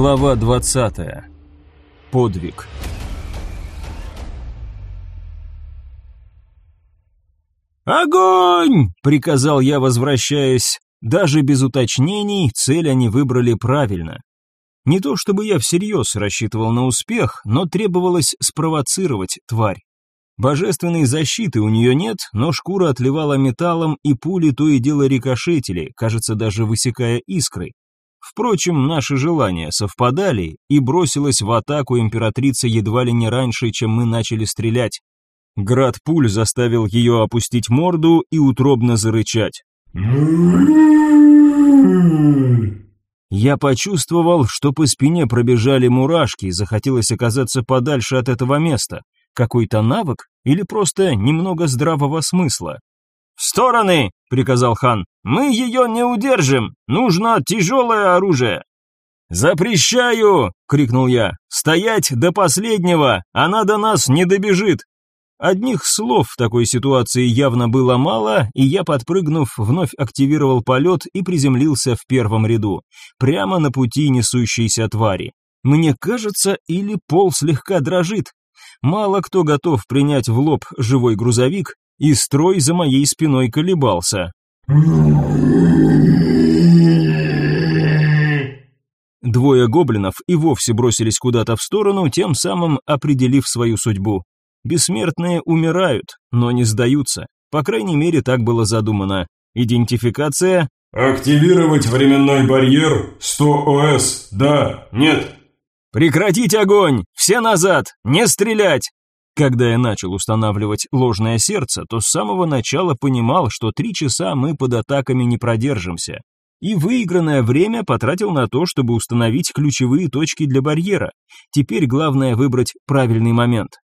Глава 20. Подвиг. «Огонь!» — приказал я, возвращаясь. Даже без уточнений цель они выбрали правильно. Не то чтобы я всерьез рассчитывал на успех, но требовалось спровоцировать тварь. Божественной защиты у нее нет, но шкура отливала металлом, и пули то и дело рикошетили, кажется, даже высекая искры. Впрочем, наши желания совпадали, и бросилась в атаку императрица едва ли не раньше, чем мы начали стрелять. Град пуль заставил ее опустить морду и утробно зарычать. Я почувствовал, что по спине пробежали мурашки, и захотелось оказаться подальше от этого места. Какой-то навык или просто немного здравого смысла? «В стороны!» — приказал хан. Мы ее не удержим, нужно тяжелое оружие». «Запрещаю!» — крикнул я. «Стоять до последнего! Она до нас не добежит!» Одних слов в такой ситуации явно было мало, и я, подпрыгнув, вновь активировал полет и приземлился в первом ряду, прямо на пути несущейся твари. Мне кажется, или пол слегка дрожит. Мало кто готов принять в лоб живой грузовик, и строй за моей спиной колебался, Двое гоблинов и вовсе бросились куда-то в сторону, тем самым определив свою судьбу. Бессмертные умирают, но не сдаются. По крайней мере, так было задумано. Идентификация... «Активировать временной барьер 100 ОС. Да, нет». «Прекратить огонь! Все назад! Не стрелять! Когда я начал устанавливать ложное сердце, то с самого начала понимал, что три часа мы под атаками не продержимся. И выигранное время потратил на то, чтобы установить ключевые точки для барьера. Теперь главное выбрать правильный момент.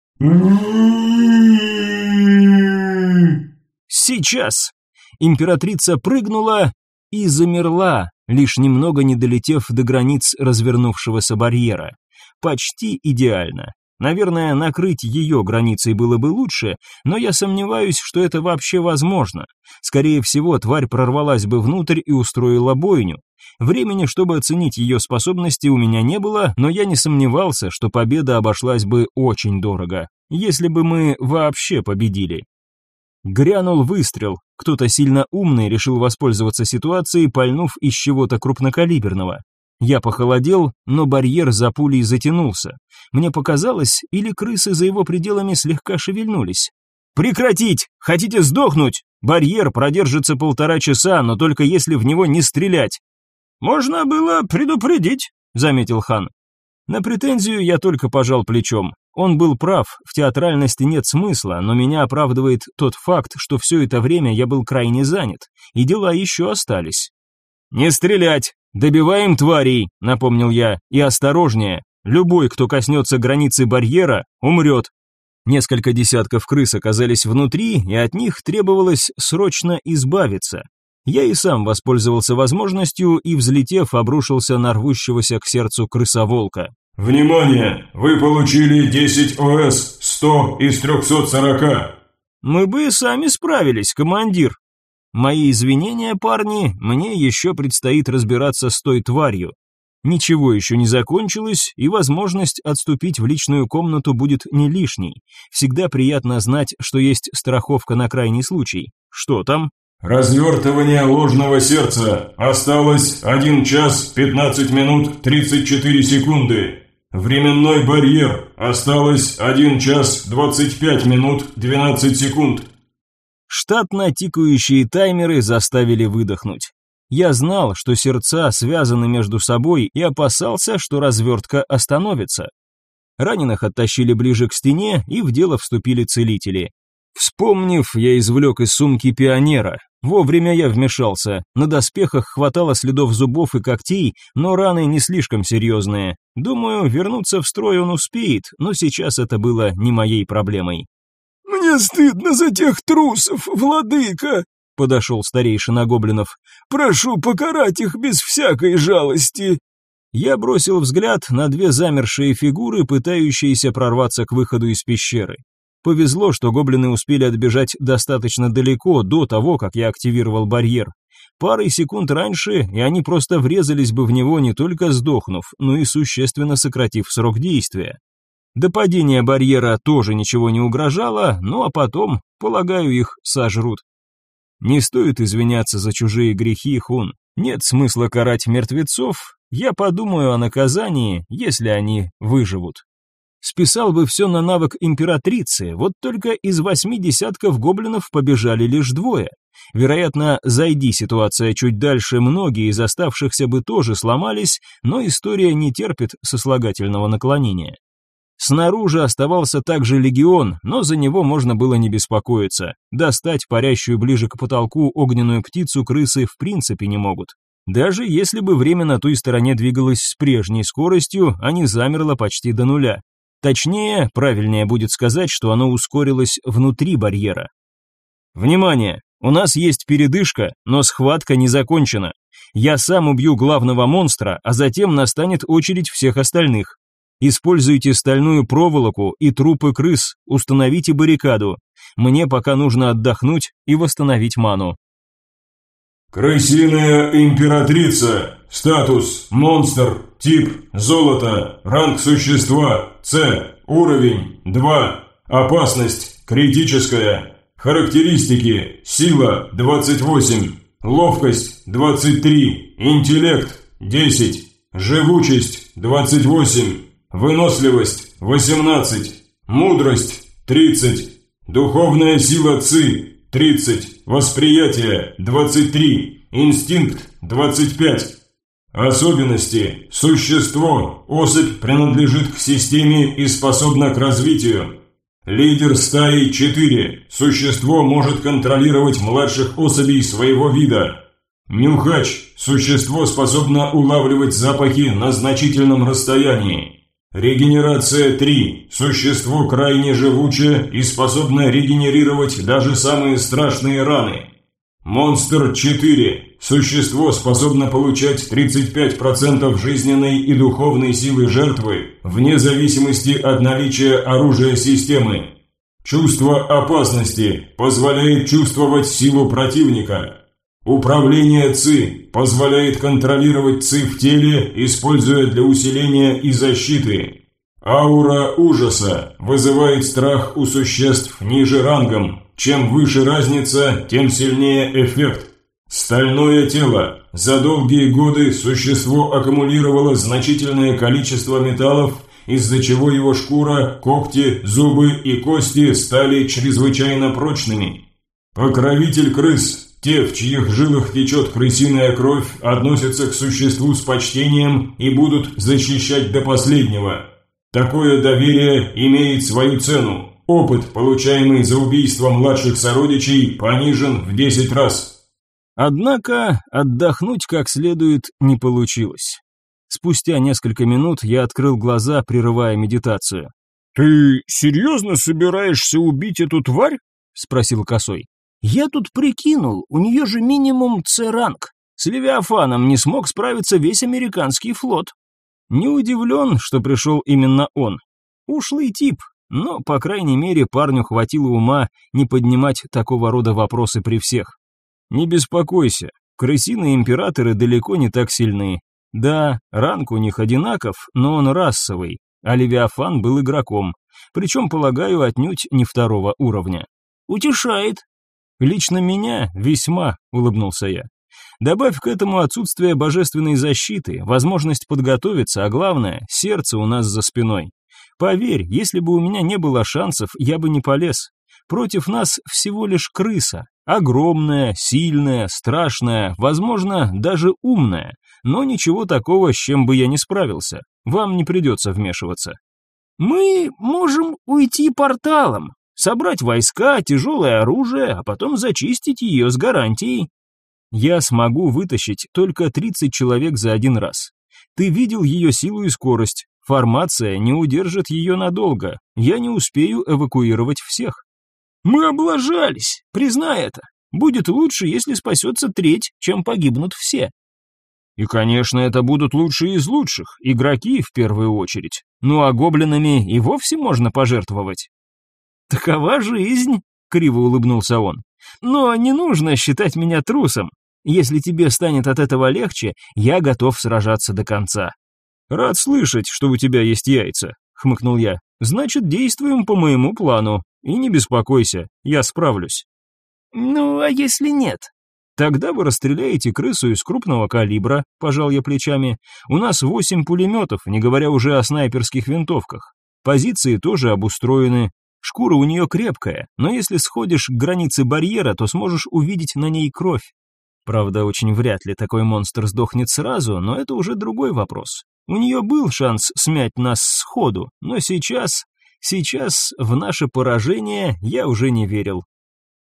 Сейчас! Императрица прыгнула и замерла, лишь немного не долетев до границ развернувшегося барьера. Почти идеально. Наверное, накрыть ее границей было бы лучше, но я сомневаюсь, что это вообще возможно. Скорее всего, тварь прорвалась бы внутрь и устроила бойню. Времени, чтобы оценить ее способности, у меня не было, но я не сомневался, что победа обошлась бы очень дорого, если бы мы вообще победили. Грянул выстрел. Кто-то сильно умный решил воспользоваться ситуацией, пальнув из чего-то крупнокалиберного. Я похолодел, но барьер за пулей затянулся. Мне показалось, или крысы за его пределами слегка шевельнулись. «Прекратить! Хотите сдохнуть? Барьер продержится полтора часа, но только если в него не стрелять». «Можно было предупредить», — заметил хан. На претензию я только пожал плечом. Он был прав, в театральности нет смысла, но меня оправдывает тот факт, что все это время я был крайне занят, и дела еще остались. «Не стрелять! «Добиваем тварей», — напомнил я, — «и осторожнее. Любой, кто коснется границы барьера, умрет». Несколько десятков крыс оказались внутри, и от них требовалось срочно избавиться. Я и сам воспользовался возможностью и, взлетев, обрушился на рвущегося к сердцу крысоволка. «Внимание! Вы получили 10 ОС, 100 из 340!» «Мы бы сами справились, командир», Мои извинения, парни, мне еще предстоит разбираться с той тварью. Ничего еще не закончилось, и возможность отступить в личную комнату будет не лишней. Всегда приятно знать, что есть страховка на крайний случай. Что там? Развертывание ложного сердца. Осталось 1 час 15 минут 34 секунды. Временной барьер. Осталось 1 час 25 минут 12 секунд. Штатно тикающие таймеры заставили выдохнуть. Я знал, что сердца связаны между собой и опасался, что развертка остановится. Раненых оттащили ближе к стене, и в дело вступили целители. Вспомнив, я извлек из сумки пионера. Вовремя я вмешался. На доспехах хватало следов зубов и когтей, но раны не слишком серьезные. Думаю, вернуться в строй он успеет, но сейчас это было не моей проблемой. «Мне стыдно за тех трусов, владыка!» — подошел старейшина гоблинов. «Прошу покарать их без всякой жалости!» Я бросил взгляд на две замершие фигуры, пытающиеся прорваться к выходу из пещеры. Повезло, что гоблины успели отбежать достаточно далеко до того, как я активировал барьер. Парой секунд раньше, и они просто врезались бы в него, не только сдохнув, но и существенно сократив срок действия. До падения барьера тоже ничего не угрожало, ну а потом, полагаю, их сожрут. Не стоит извиняться за чужие грехи, Хун. Нет смысла карать мертвецов, я подумаю о наказании, если они выживут. Списал бы все на навык императрицы, вот только из восьми десятков гоблинов побежали лишь двое. Вероятно, зайди ситуация чуть дальше, многие из оставшихся бы тоже сломались, но история не терпит сослагательного наклонения. Снаружи оставался также легион, но за него можно было не беспокоиться. Достать парящую ближе к потолку огненную птицу крысы в принципе не могут. Даже если бы время на той стороне двигалось с прежней скоростью, а не замерло почти до нуля. Точнее, правильнее будет сказать, что оно ускорилось внутри барьера. Внимание! У нас есть передышка, но схватка не закончена. Я сам убью главного монстра, а затем настанет очередь всех остальных. Используйте стальную проволоку и трупы крыс, установите баррикаду. Мне пока нужно отдохнуть и восстановить ману. Крысиная императрица. Статус. Монстр. Тип. Золото. Ранг существа. С. Уровень. 2. Опасность. Критическая. Характеристики. Сила. 28. Ловкость. 23. Интеллект. 10. Живучесть. 28. Выносливость – 18. Мудрость – 30. Духовная сила ЦИ – 30. Восприятие – 23. Инстинкт – 25. Особенности. Существо. Особь принадлежит к системе и способна к развитию. Лидер стаи 4. Существо может контролировать младших особей своего вида. Нюхач. Существо способно улавливать запахи на значительном расстоянии. Регенерация 3. Существо крайне живучее и способно регенерировать даже самые страшные раны. Монстр 4. Существо способно получать 35% жизненной и духовной силы жертвы, вне зависимости от наличия оружия системы. Чувство опасности позволяет чувствовать силу противника. Управление ЦИ позволяет контролировать ЦИ в теле, используя для усиления и защиты. Аура ужаса вызывает страх у существ ниже рангом. Чем выше разница, тем сильнее эффект. Стальное тело. За долгие годы существо аккумулировало значительное количество металлов, из-за чего его шкура, когти, зубы и кости стали чрезвычайно прочными. Покровитель крыс те, в чьих жилах течет крысиная кровь, относятся к существу с почтением и будут защищать до последнего. Такое доверие имеет свою цену. Опыт, получаемый за убийство младших сородичей, понижен в 10 раз. Однако отдохнуть как следует не получилось. Спустя несколько минут я открыл глаза, прерывая медитацию. «Ты серьезно собираешься убить эту тварь?» – спросил Косой. Я тут прикинул, у нее же минимум С-ранг. С Левиафаном не смог справиться весь американский флот. Не удивлен, что пришел именно он. Ушлый тип, но, по крайней мере, парню хватило ума не поднимать такого рода вопросы при всех. Не беспокойся, крысиные императоры далеко не так сильны. Да, ранг у них одинаков, но он расовый, а Левиафан был игроком, причем, полагаю, отнюдь не второго уровня. Утешает, «Лично меня весьма», — улыбнулся я. «Добавь к этому отсутствие божественной защиты, возможность подготовиться, а главное, сердце у нас за спиной. Поверь, если бы у меня не было шансов, я бы не полез. Против нас всего лишь крыса. Огромная, сильная, страшная, возможно, даже умная. Но ничего такого, с чем бы я не справился. Вам не придется вмешиваться. «Мы можем уйти порталом», собрать войска, тяжелое оружие, а потом зачистить ее с гарантией. Я смогу вытащить только 30 человек за один раз. Ты видел ее силу и скорость. Формация не удержит ее надолго. Я не успею эвакуировать всех. Мы облажались, признай это. Будет лучше, если спасется треть, чем погибнут все. И, конечно, это будут лучшие из лучших, игроки в первую очередь. Ну а гоблинами и вовсе можно пожертвовать. Такова жизнь, криво улыбнулся он. Но не нужно считать меня трусом. Если тебе станет от этого легче, я готов сражаться до конца. Рад слышать, что у тебя есть яйца, хмыкнул я. Значит, действуем по моему плану. И не беспокойся, я справлюсь. Ну, а если нет? Тогда вы расстреляете крысу из крупного калибра, пожал я плечами. У нас восемь пулеметов, не говоря уже о снайперских винтовках. Позиции тоже обустроены, Шкура у нее крепкая, но если сходишь к границе барьера, то сможешь увидеть на ней кровь. Правда, очень вряд ли такой монстр сдохнет сразу, но это уже другой вопрос. У нее был шанс смять нас сходу, но сейчас... Сейчас в наше поражение я уже не верил.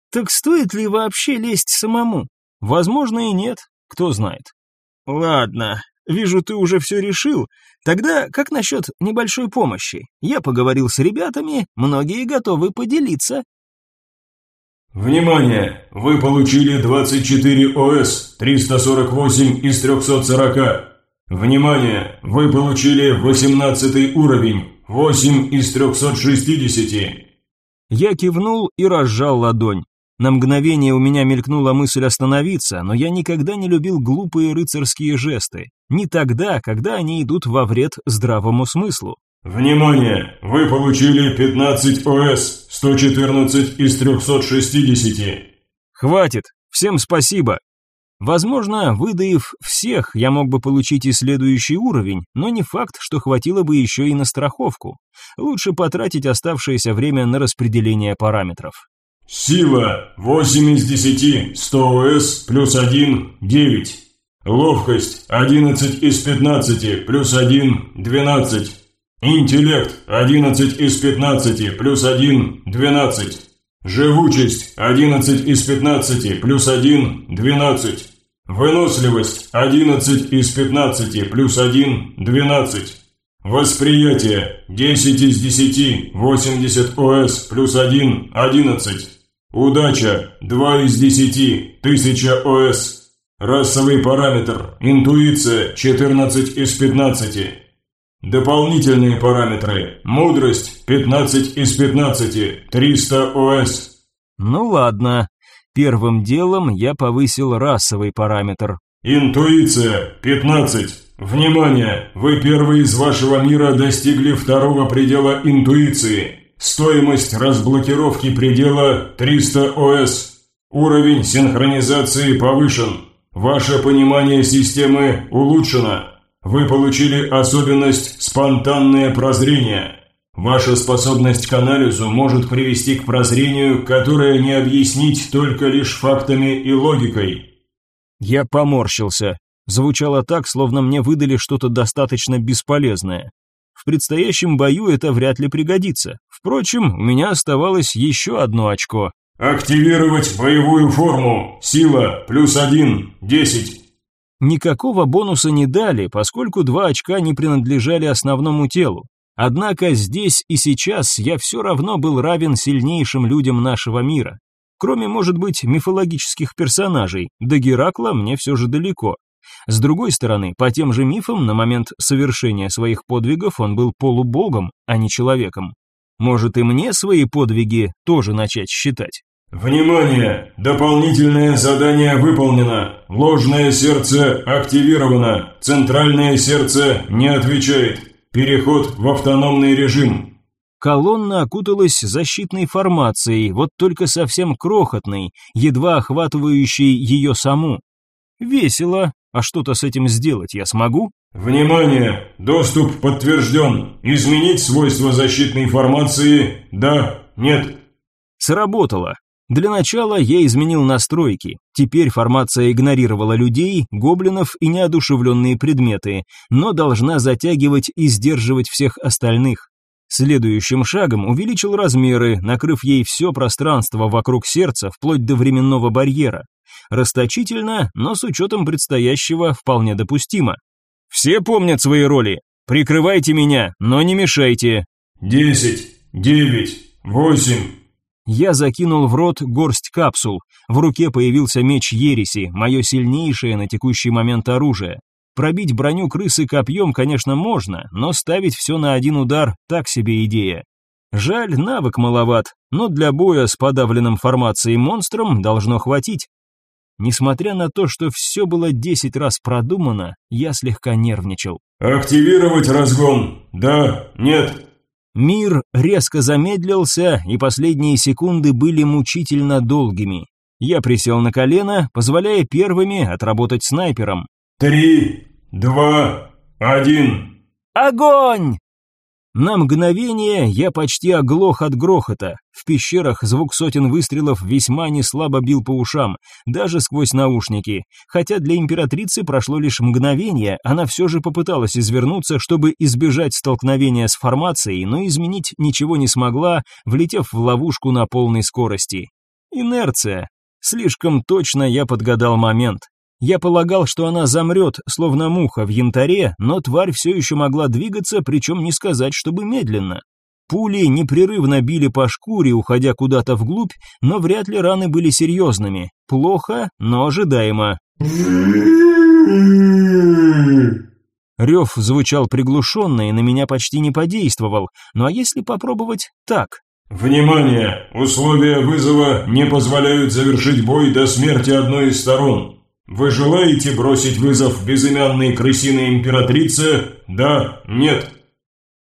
Так стоит ли вообще лезть самому? Возможно и нет, кто знает. Ладно, вижу, ты уже все решил. Тогда как насчет небольшой помощи? Я поговорил с ребятами, многие готовы поделиться. Внимание! Вы получили 24 ОС, 348 из 340. Внимание! Вы получили 18 уровень, 8 из 360. Я кивнул и разжал ладонь. На мгновение у меня мелькнула мысль остановиться, но я никогда не любил глупые рыцарские жесты. Не тогда, когда они идут во вред здравому смыслу. «Внимание! Вы получили 15 ОС, 114 из 360». «Хватит! Всем спасибо!» Возможно, выдаив всех, я мог бы получить и следующий уровень, но не факт, что хватило бы еще и на страховку. Лучше потратить оставшееся время на распределение параметров. Сила 8 из 10, 100 ОС плюс 1, 9. Ловкость 11 из 15 плюс 1, 12. Интеллект 11 из 15 плюс 1, 12. Живучесть 11 из 15 плюс 1, 12. Выносливость 11 из 15 плюс 1, 12. Восприятие 10 из 10, 80 ОС плюс 1, 11. Удача 2 из 10, 1000 ОС. Расовый параметр интуиция 14 из 15. Дополнительные параметры мудрость 15 из 15, 300 ОС. Ну ладно. Первым делом я повысил расовый параметр. Интуиция 15 Внимание! Вы первые из вашего мира достигли второго предела интуиции. Стоимость разблокировки предела 300 ОС. Уровень синхронизации повышен. Ваше понимание системы улучшено. Вы получили особенность «спонтанное прозрение». Ваша способность к анализу может привести к прозрению, которое не объяснить только лишь фактами и логикой. Я поморщился. Звучало так, словно мне выдали что-то достаточно бесполезное. В предстоящем бою это вряд ли пригодится. Впрочем, у меня оставалось еще одно очко. «Активировать боевую форму. Сила. Плюс один. Десять». Никакого бонуса не дали, поскольку два очка не принадлежали основному телу. Однако здесь и сейчас я все равно был равен сильнейшим людям нашего мира. Кроме, может быть, мифологических персонажей, до Геракла мне все же далеко. С другой стороны, по тем же мифам, на момент совершения своих подвигов он был полубогом, а не человеком. Может и мне свои подвиги тоже начать считать. Внимание! Дополнительное задание выполнено. Ложное сердце активировано. Центральное сердце не отвечает. Переход в автономный режим. Колонна окуталась защитной формацией, вот только совсем крохотной, едва охватывающей ее саму. Весело, а что-то с этим сделать я смогу? Внимание! Доступ подтвержден. Изменить свойства защитной информации «да», «нет». Сработало. Для начала я изменил настройки. Теперь формация игнорировала людей, гоблинов и неодушевленные предметы, но должна затягивать и сдерживать всех остальных. Следующим шагом увеличил размеры, накрыв ей все пространство вокруг сердца вплоть до временного барьера. Расточительно, но с учетом предстоящего вполне допустимо. «Все помнят свои роли. Прикрывайте меня, но не мешайте». «Десять, девять, восемь». Я закинул в рот горсть капсул. В руке появился меч ереси, мое сильнейшее на текущий момент оружие. Пробить броню крысы копьем, конечно, можно, но ставить все на один удар – так себе идея. Жаль, навык маловат, но для боя с подавленным формацией монстром должно хватить. Несмотря на то, что все было 10 раз продумано, я слегка нервничал. «Активировать разгон? Да? Нет?» Мир резко замедлился, и последние секунды были мучительно долгими. Я присел на колено, позволяя первыми отработать снайпером. Три, два, один. Огонь! На мгновение я почти оглох от грохота. В пещерах звук сотен выстрелов весьма неслабо бил по ушам, даже сквозь наушники. Хотя для императрицы прошло лишь мгновение, она все же попыталась извернуться, чтобы избежать столкновения с формацией, но изменить ничего не смогла, влетев в ловушку на полной скорости. Инерция. Слишком точно я подгадал момент. Я полагал, что она замрет, словно муха в янтаре, но тварь все еще могла двигаться, причем не сказать, чтобы медленно. Пули непрерывно били по шкуре, уходя куда-то вглубь, но вряд ли раны были серьезными. Плохо, но ожидаемо. Рев звучал приглушенно и на меня почти не подействовал. Ну а если попробовать так? «Внимание! Условия вызова не позволяют завершить бой до смерти одной из сторон. Вы желаете бросить вызов безымянной крысиной императрице? Да? Нет?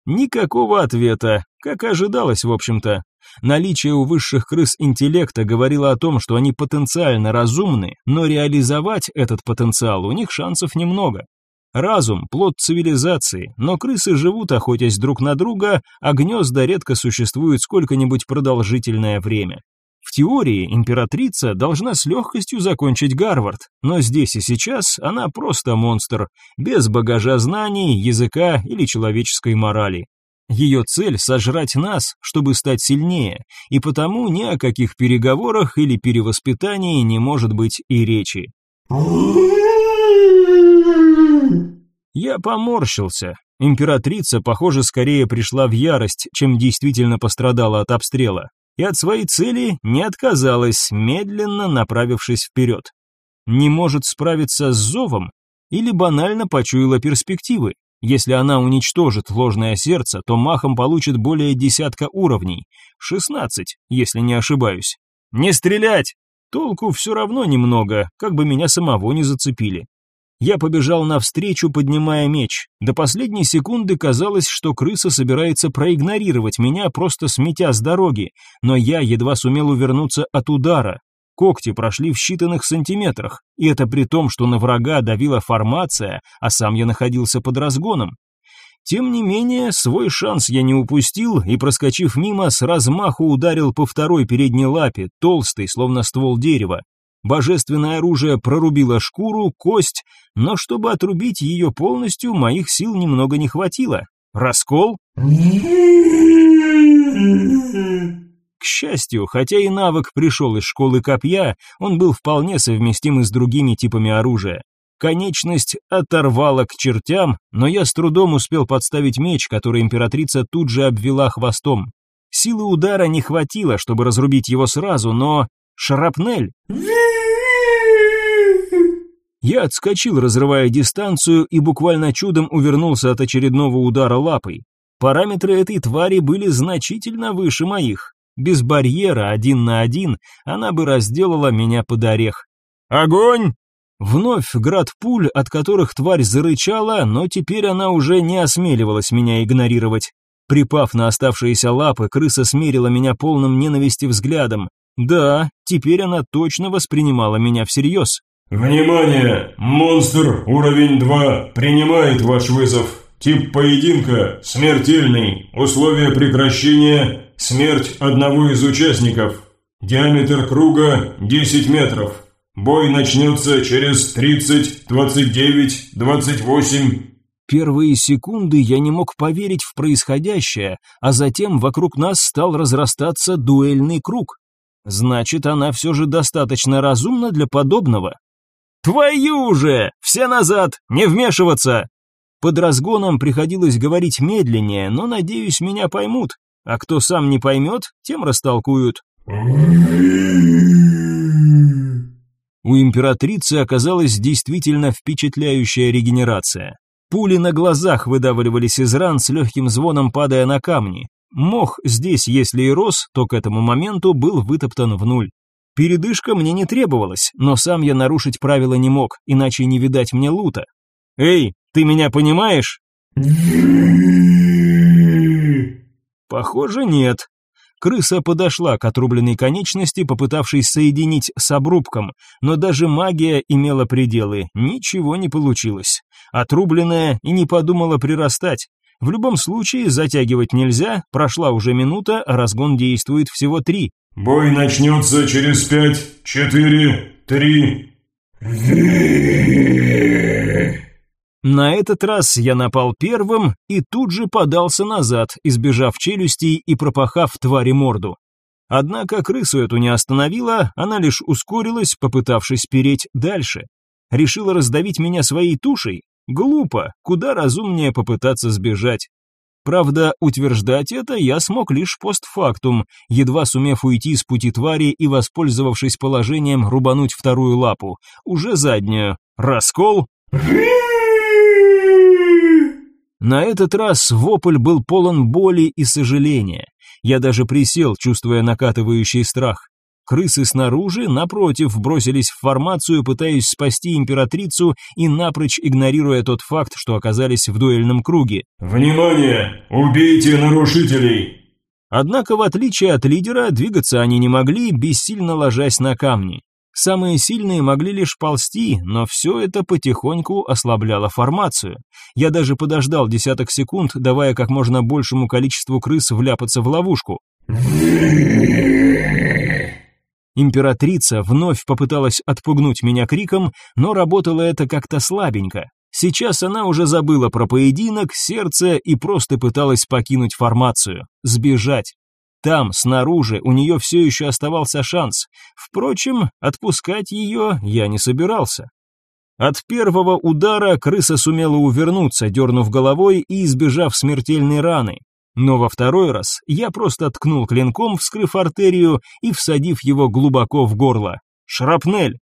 Никакого ответа, как и ожидалось, в общем-то. Наличие у высших крыс интеллекта говорило о том, что они потенциально разумны, но реализовать этот потенциал у них шансов немного. Разум – плод цивилизации, но крысы живут, охотясь друг на друга, а гнезда редко существуют сколько-нибудь продолжительное время. В теории императрица должна с легкостью закончить Гарвард, но здесь и сейчас она просто монстр, без багажа знаний, языка или человеческой морали. Ее цель – сожрать нас, чтобы стать сильнее, и потому ни о каких переговорах или перевоспитании не может быть и речи. Я поморщился. Императрица, похоже, скорее пришла в ярость, чем действительно пострадала от обстрела и от своей цели не отказалась, медленно направившись вперед. Не может справиться с зовом или банально почуяла перспективы. Если она уничтожит ложное сердце, то махом получит более десятка уровней, 16, если не ошибаюсь. «Не стрелять!» Толку все равно немного, как бы меня самого не зацепили. Я побежал навстречу, поднимая меч. До последней секунды казалось, что крыса собирается проигнорировать меня, просто сметя с дороги, но я едва сумел увернуться от удара. Когти прошли в считанных сантиметрах, и это при том, что на врага давила формация, а сам я находился под разгоном. Тем не менее, свой шанс я не упустил и, проскочив мимо, с размаху ударил по второй передней лапе, толстой, словно ствол дерева. Божественное оружие прорубило шкуру, кость, но чтобы отрубить ее полностью, моих сил немного не хватило. Раскол? К счастью, хотя и навык пришел из школы копья, он был вполне совместим с другими типами оружия. Конечность оторвала к чертям, но я с трудом успел подставить меч, который императрица тут же обвела хвостом. Силы удара не хватило, чтобы разрубить его сразу, но... Шарапнель! Я отскочил, разрывая дистанцию, и буквально чудом увернулся от очередного удара лапой. Параметры этой твари были значительно выше моих. Без барьера один на один она бы разделала меня под орех. «Огонь!» Вновь град пуль, от которых тварь зарычала, но теперь она уже не осмеливалась меня игнорировать. Припав на оставшиеся лапы, крыса смерила меня полным ненависти взглядом. Да, теперь она точно воспринимала меня всерьез. «Внимание! Монстр уровень 2 принимает ваш вызов. Тип поединка – смертельный. Условия прекращения – смерть одного из участников. Диаметр круга – 10 метров. Бой начнется через 30, 29, 28...» Первые секунды я не мог поверить в происходящее, а затем вокруг нас стал разрастаться дуэльный круг. Значит, она все же достаточно разумна для подобного. «Твою же! Все назад! Не вмешиваться!» Под разгоном приходилось говорить медленнее, но, надеюсь, меня поймут. А кто сам не поймет, тем растолкуют. У императрицы оказалась действительно впечатляющая регенерация. Пули на глазах выдавливались из ран с легким звоном, падая на камни. Мох здесь, если и рос, то к этому моменту был вытоптан в нуль. Передышка мне не требовалась, но сам я нарушить правила не мог, иначе не видать мне лута. «Эй, ты меня понимаешь?» «Похоже, нет». Крыса подошла к отрубленной конечности, попытавшись соединить с обрубком, но даже магия имела пределы, ничего не получилось. Отрубленная и не подумала прирастать. В любом случае, затягивать нельзя, прошла уже минута, разгон действует всего три. Бой начнется через пять, четыре, три. На этот раз я напал первым и тут же подался назад, избежав челюстей и пропахав твари морду. Однако крысу эту не остановила, она лишь ускорилась, попытавшись переть дальше. Решила раздавить меня своей тушей? Глупо, куда разумнее попытаться сбежать. Правда, утверждать это я смог лишь постфактум, едва сумев уйти с пути твари и воспользовавшись положением рубануть вторую лапу, уже заднюю. Раскол. На этот раз вопль был полон боли и сожаления. Я даже присел, чувствуя накатывающий страх. Крысы снаружи, напротив, бросились в формацию, пытаясь спасти императрицу и напрочь игнорируя тот факт, что оказались в дуэльном круге. «Внимание! Убейте нарушителей!» Однако, в отличие от лидера, двигаться они не могли, бессильно ложась на камни. Самые сильные могли лишь ползти, но все это потихоньку ослабляло формацию. Я даже подождал десяток секунд, давая как можно большему количеству крыс вляпаться в ловушку. Императрица вновь попыталась отпугнуть меня криком, но работало это как-то слабенько. Сейчас она уже забыла про поединок, сердце и просто пыталась покинуть формацию, сбежать. Там, снаружи, у нее все еще оставался шанс. Впрочем, отпускать ее я не собирался. От первого удара крыса сумела увернуться, дернув головой и избежав смертельной раны. Но во второй раз я просто ткнул клинком, вскрыв артерию и всадив его глубоко в горло. Шрапнель!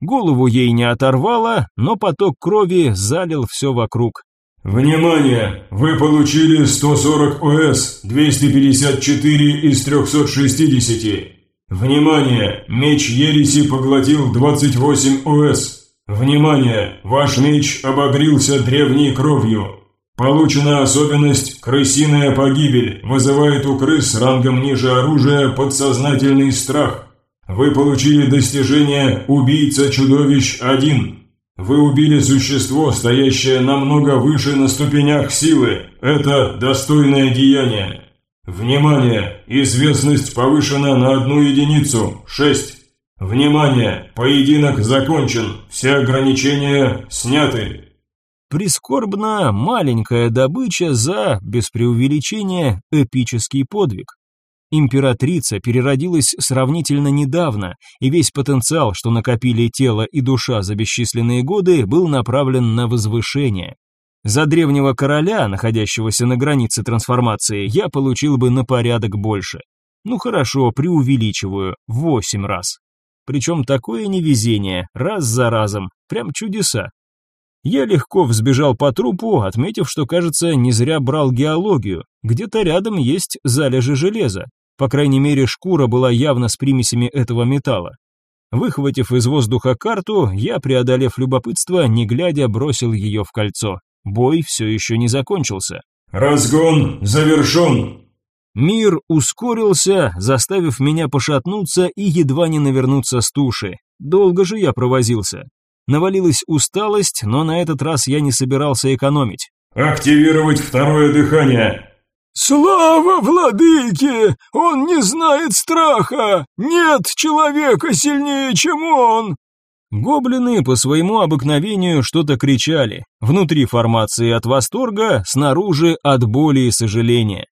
Голову ей не оторвало, но поток крови залил все вокруг. Внимание! Вы получили 140 ОС, 254 из 360. Внимание! Меч Ереси поглотил 28 ОС. Внимание! Ваш меч обогрился древней кровью. Получена особенность «крысиная погибель», вызывает у крыс рангом ниже оружия подсознательный страх. Вы получили достижение «Убийца-чудовищ-1». Вы убили существо, стоящее намного выше на ступенях силы. Это достойное деяние. Внимание! Известность повышена на одну единицу – 6. Внимание! Поединок закончен. Все ограничения сняты. Прискорбно маленькая добыча за, без преувеличения, эпический подвиг. Императрица переродилась сравнительно недавно, и весь потенциал, что накопили тело и душа за бесчисленные годы, был направлен на возвышение. За древнего короля, находящегося на границе трансформации, я получил бы на порядок больше. Ну хорошо, преувеличиваю, восемь раз. Причем такое невезение, раз за разом, прям чудеса, я легко взбежал по трупу, отметив, что, кажется, не зря брал геологию. Где-то рядом есть залежи железа. По крайней мере, шкура была явно с примесями этого металла. Выхватив из воздуха карту, я, преодолев любопытство, не глядя, бросил ее в кольцо. Бой все еще не закончился. «Разгон завершен!» Мир ускорился, заставив меня пошатнуться и едва не навернуться с туши. Долго же я провозился. Навалилась усталость, но на этот раз я не собирался экономить. «Активировать второе дыхание!» «Слава владыке! Он не знает страха! Нет человека сильнее, чем он!» Гоблины по своему обыкновению что-то кричали. Внутри формации от восторга, снаружи от боли и сожаления.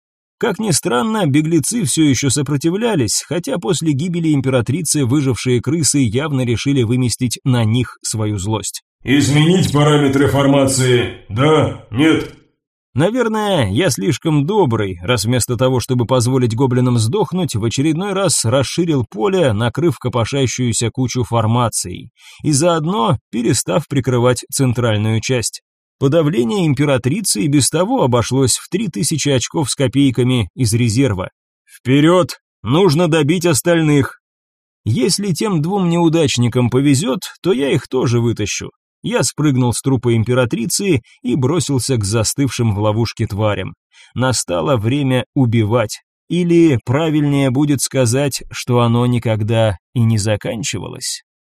Как ни странно, беглецы все еще сопротивлялись, хотя после гибели императрицы выжившие крысы явно решили выместить на них свою злость. «Изменить параметры формации? Да? Нет?» Наверное, я слишком добрый, раз вместо того, чтобы позволить гоблинам сдохнуть, в очередной раз расширил поле, накрыв копошащуюся кучу формаций, и заодно перестав прикрывать центральную часть. Подавление императрицы и без того обошлось в 3000 очков с копейками из резерва. «Вперед! Нужно добить остальных!» «Если тем двум неудачникам повезет, то я их тоже вытащу». Я спрыгнул с трупа императрицы и бросился к застывшим в ловушке тварям. Настало время убивать. Или, правильнее будет сказать, что оно никогда и не заканчивалось.